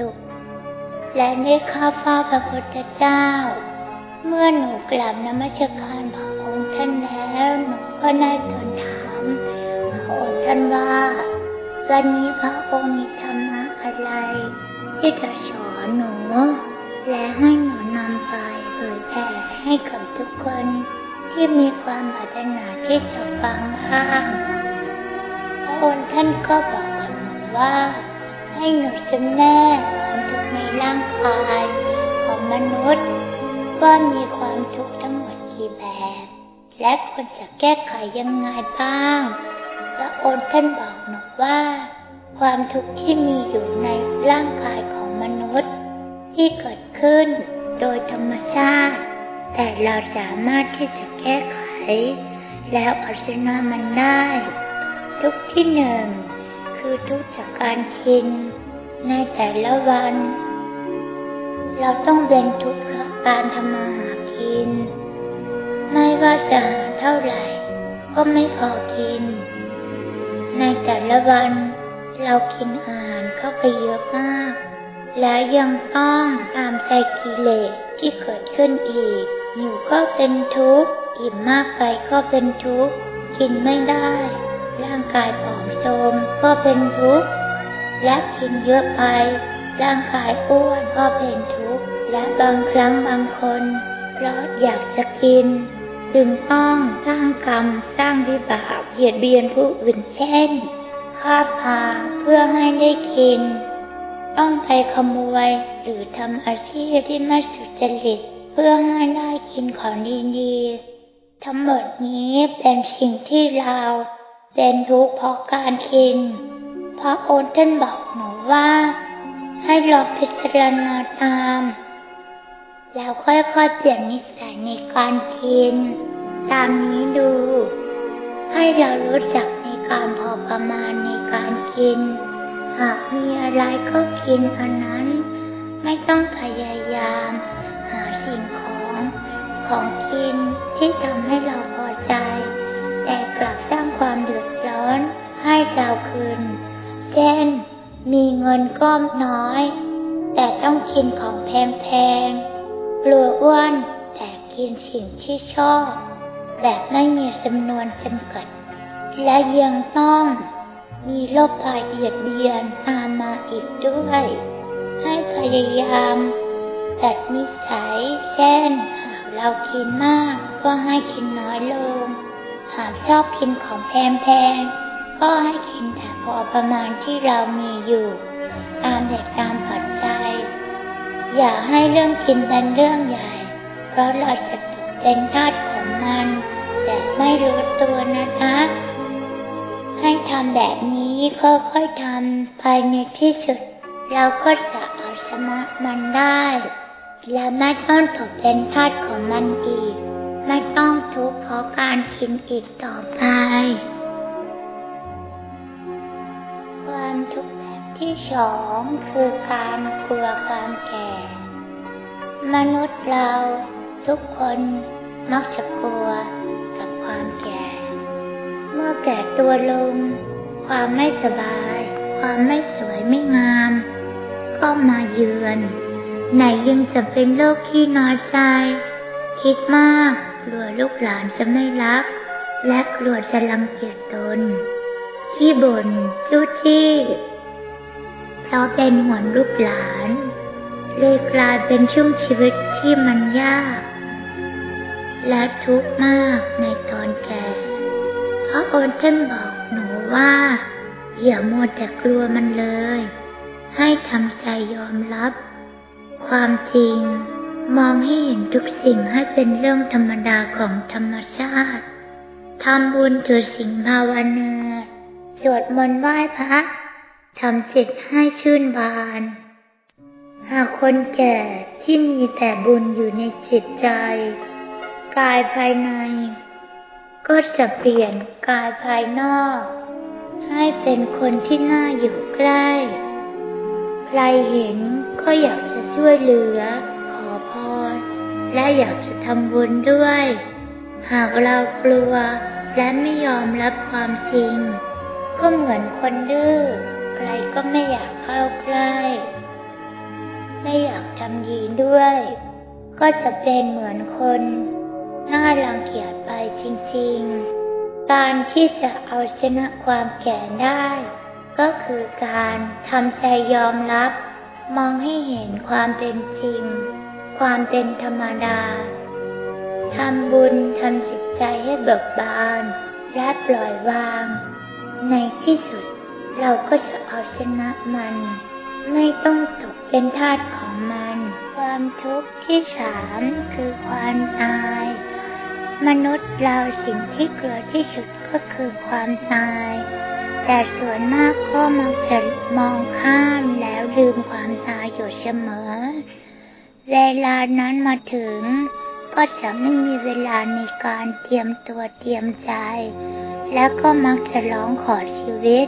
สุข และได้เข้าเฝ้าพระพุทธเจ้า เมื่อหนูกลับนมัสการพระองค์ท่านแล้วหนูก็ได้ทูลถามพระองค์ท่านว่าวันนี้พระองค์มีธรรมะอะไร ที่จะสอนหนู และให้หนูนำไปเผยแผ่ให้กับทุกคนที่มีความปรารถนาที่จะฟังบ้างพระองค์ท่านก็บอกกับหนูว่า ให้หนูจำแนกความทุกข์ในร่างกายของมนุษย์ ว่ามีความทุกข์ทั้งหมดกี่แบบ และควรจะแก้ไขยังไงบ้างพระองค์ท่านบอกหนูว่า ความทุกข์ที่มีอยู่ในร่างกายของมนุษย์ ที่เกิดขึ้นโดยธรรมชาติ แต่เราสามารถที่จะแก้ไข แล้วเอาชนะมันได้ ทุกที่หนึ่ง คือทุกจากการกิน ในแต่ละวัน เราต้องเป็นทุกข์เพราะการทำมาหากิน ไม่ว่าจะหาเท่าไหร่ ก็ไม่พอกิน ในแต่ละวัน เรากินอาหารเข้าไปเยอะมาก และยังต้องตามใจกิเลสที่เกิดขึ้นอีกอยู่ก็เป็นทุกข์อิ่มมากไปก็เป็นทุกข์กินไม่ได้ ร่างกายผอม โทรมก็เป็นทุกข์และกินเยอะไป ร่างกายอ้วนก็เป็นทุกข์และบางครั้งบางคนเพราะอยากจะกิน จึงต้องสร้างกรรมสร้างวิบากเบียดเบียนผู้อื่นเช่นฆ่าพาเพื่อให้ได้กิน ต้องไปขโมยหรือทำอาชีพที่ไม่สุจริตเพื่อให้ได้กินของดีๆทั้งหมดนี้เป็นสิ่งที่เรา เป็นทุกข์เพราะการกิน เพราะองค์ท่านบอกหนูว่า ให้ลองพิจารณาตาม แล้วค่อยๆเปลี่ยนนิสัยในการกิน ตามนี้ดู ให้เรารู้จักในการพอประมาณในการกิน หากมีอะไรก็กินอันนั้น ไม่ต้องพยายาม หาสิ่งของของกินที่ทำให้เราพอใจแต่กลับสร้างความเดือด ให้เราคืน เช่น มีเงินก้อนน้อย แต่ต้องกินของแพงๆกลัวอ้วนแต่กินสิ่งที่ชอบ แบบไม่มีจำนวนจำกัด และยังต้องมีโรคภัยเบียดเบียนตามมาอีกด้วย ให้พยายามตัดนิสัยเช่น หากเรากินมากก็ให้กินน้อยลง หากชอบกินของแพงๆ ก็ให้กินแต่พอประมาณที่เรามีอยู่ ตามเหตุตามปัจจัย อย่าให้เรื่องกินเป็นเรื่องใหญ่ เพราะเราจะตกเป็นทาสของมัน แต่ไม่รู้ตัวนะคะ ให้ทำแบบนี้ค่อยๆทำภายในที่สุด เราก็จะเอาชนะมันได้ และไม่ต้องตกเป็นทาสของมันอีก ไม่ต้องทุกข์เพราะการกินอีกต่อไป ที่สองคือการกลัวความแก่ มนุษย์เราทุกคนมักจะกลัวกับความแก่ เมื่อแก่ตัวลง ความไม่สบาย ความไม่สวยไม่งาม ก็มาเยือนไหนยังจะเป็นโรคที่น้อยใจคิดมากกลัวลูกหลานจะไม่รัก และกลัวจะรังเกียจตนขี้บ่นจู้จี้ เราเป็นห่วงลูกหลาน เลยกลายเป็นช่วงชีวิตที่มันยาก และทุกข์มากในตอนแก่พระองค์ท่านบอกหนูว่าอย่าโมัวแต่กลัวมันเลย ให้ทำใจยอมรับ ความจริงมองให้เห็นทุกสิ่งให้เป็นเรื่องธรรมดาของธรรมชาติทำบุญถือสิ่งภาวนาสวดมนต์ไหว้พระ ทำจิตให้ชื่นบาน หากคนแก่ที่มีแต่บุญอยู่ในจิตใจ กายภายใน ก็จะเปลี่ยนกายภายนอก ให้เป็นคนที่น่าอยู่ใกล้ ใครเห็นก็อยากจะช่วยเหลือ ขอพร และอยากจะทำบุญด้วย หากเรากลัวและไม่ยอมรับความจริง ก็เหมือนคนดื้อ ใครก็ไม่อยากเข้าใกล้ ไม่อยากทำดีด้วย ก็จะเป็นเหมือนคนน่ารังเกียจไปจริงๆ การที่จะเอาชนะความแก่ได้ ก็คือการทำใจยอมรับ มองให้เห็นความเป็นจริง ความเป็นธรรมดาทำบุญทำจิตใจให้เบิกบาน และปล่อยวาง ในที่สุด เราก็จะเอาชนะมัน ไม่ต้องตกเป็นทาสของมัน ความทุกข์ที่สามคือความตาย มนุษย์เราสิ่งที่กลัวที่สุดก็คือความตาย แต่ส่วนมากก็มักจะมองข้ามแล้วลืมความตายอยู่เสมอ เวลานั้นมาถึงก็จะไม่มีเวลาในการเตรียมตัวเตรียมใจ แล้วก็มักจะร้องขอชีวิต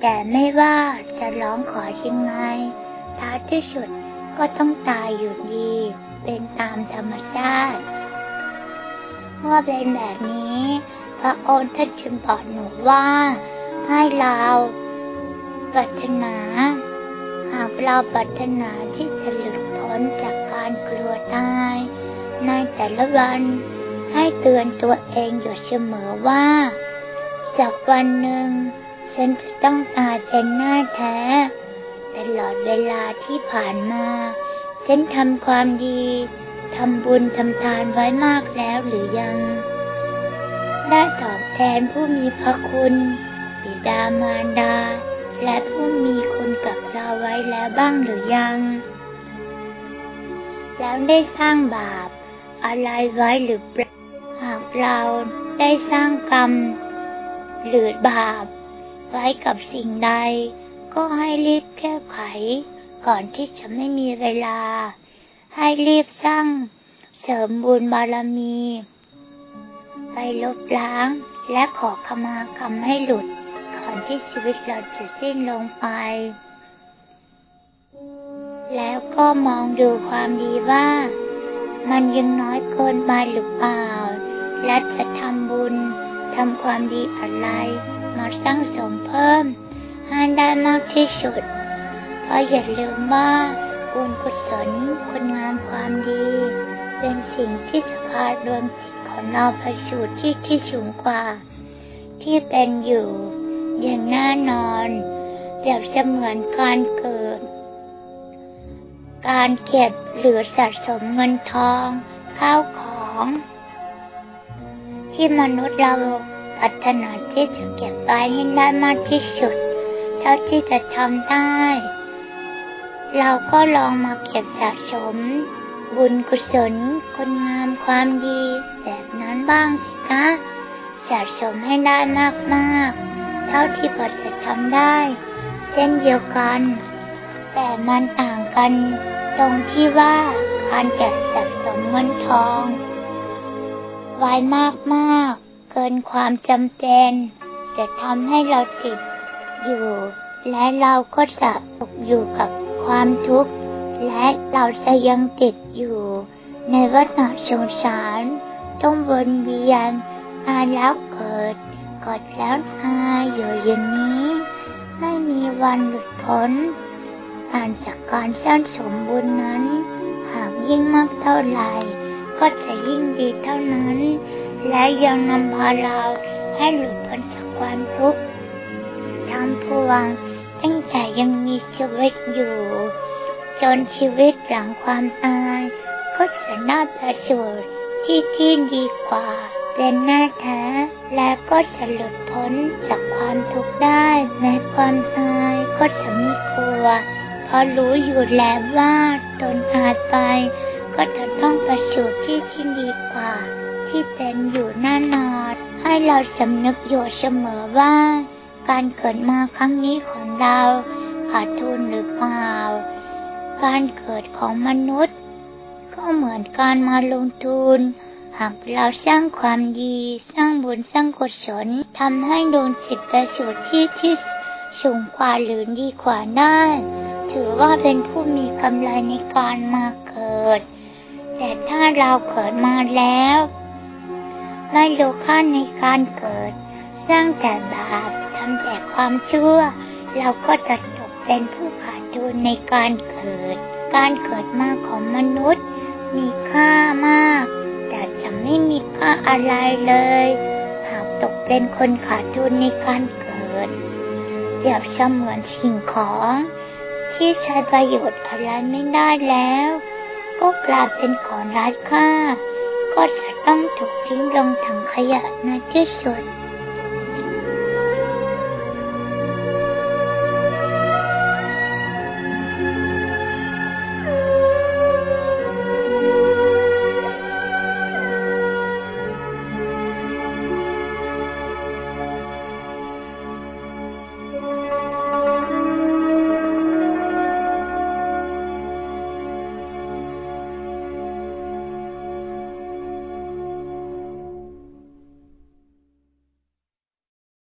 แต่ไม่ว่าจะร้องขอยังไงท้ายที่สุดก็ต้องตายอยู่ดี เป็นตามธรรมชาติ เมื่อเป็นแบบนี้ พระองค์ท่านจึงบอกหนูว่า ให้เราปรารถนา หากเราปรารถนาที่จะหลุดพ้นจากการกลัวตาย ในแต่ละวันให้เตือนตัวเองอยู่เสมอว่า สักวันหนึ่ง ฉันจะต้องตายเป็นหน้าแท้ ตลอดเวลาที่ผ่านมา ฉันทำความดีทำบุญทำทานไว้มากแล้วหรือยัง ได้ตอบแทนผู้มีพระคุณบิดามารดา และผู้มีคุณกับเราไว้แล้วบ้างหรือยัง แล้วได้สร้างบาปอะไรไว้หรือเปล่าหากเราได้สร้างกรรมหรือบาป ไว้กับสิ่งใด ก็ให้รีบแก้ไข ก่อนที่จะไม่มีเวลา ให้รีบสร้างเสริมบุญบารมี ไปลบล้างและขอขมากรรมให้หลุด ก่อนที่ชีวิตเราจะสิ้นลงไป แล้วก็มองดูความดีว่า มันยังน้อยเกินไปหรือเปล่า และจะทำบุญทำความดีอะไร มาสร้างสมเพิ่มให้ได้มากที่สุด เพราะอย่าลืมว่าบุญกุศลคุณงามความดี เป็นสิ่งที่จะพาดวงจิตของเราไปสู่ที่ที่สูงกว่า ที่เป็นอยู่ อย่างแน่นอนเปรียบเสมือนการเกิด การเก็บหรือสะสมเงินทอง ข้าวของ ที่มนุษย์เรา พัฒนาที่จะเก็บไว้ให้ได้มากที่สุด เท่าที่จะทำได้ เราก็ลองมาเก็บสะสม บุญกุศลคุณงามความดี แบบนั้นบ้างสิคะสะสมให้ได้มากๆ เท่าที่พอจะทำได้ เช่นเดียวกัน แต่มันต่างกัน ตรงที่ว่าการจัดสะสมเงินทอง ไว้มากๆเกินความจำเป็น จะทำให้เราติดอยู่ และเราก็จะตกอยู่กับความทุกข์ และเราจะยังติดอยู่ ในวัฏสงสาร ต้องวนเวียนอาแล้วเกิดกอดแล้วอาอยู่อย่างนี้ ไม่มีวันหลุดพ้นอ่านจากการสร้างสมบุญนั้น หากยิ่งมากเท่าไหร่ ก็จะยิ่งดีเท่านั้น และยังนำพาเราให้หลุดพ้นจากความทุกข์ทำพวงตั้งแต่ยังมีชีวิตอยู่ จนชีวิตหลังความตายก็จะน่าประสริฐที่ที่ดีกว่าเป็นแน่แท้และก็จะหลุดพ้นจากความทุกข์ได้ แม้ความตายก็จะไม่กลัว เพราะรู้อยู่แล้วว่าตนอาจไป ก็จะต้องไปสู่ที่ที่ดีกว่า ที่เป็นอยู่แน่นอนให้เราสำนึกอยู่เสมอว่า การเกิดมาครั้งนี้ของเราขาดทุนหรือเปล่า การเกิดของมนุษย์ ก็เหมือนการมาลงทุน หากเราสร้างความดี สร้างบุญสร้างกุศลทำให้ดวงจิตไปสู่ที่ที่สูงกว่าหรือดีกว่าได้ถือว่าเป็นผู้มีกำไรในการมาเกิด แต่ถ้าเราเกิดมาแล้ว ไม่รู้ค่าในการเกิด สร้างแต่บาปทำแต่ความชั่ว เราก็จะตกเป็นผู้ขาดทุนในการเกิด การเกิดมาของมนุษย์ มีค่ามาก แต่จะไม่มีค่าอะไรเลย หากตกเป็นคนขาดทุนในการเกิดเปรียบเสมือนสิ่งของ ที่ใช้ประโยชน์อะไรไม่ได้แล้ว ก็กลายเป็นของไร้ค่า ก็จะ ต้องถูกทิ้งลงถังขยะในที่สุด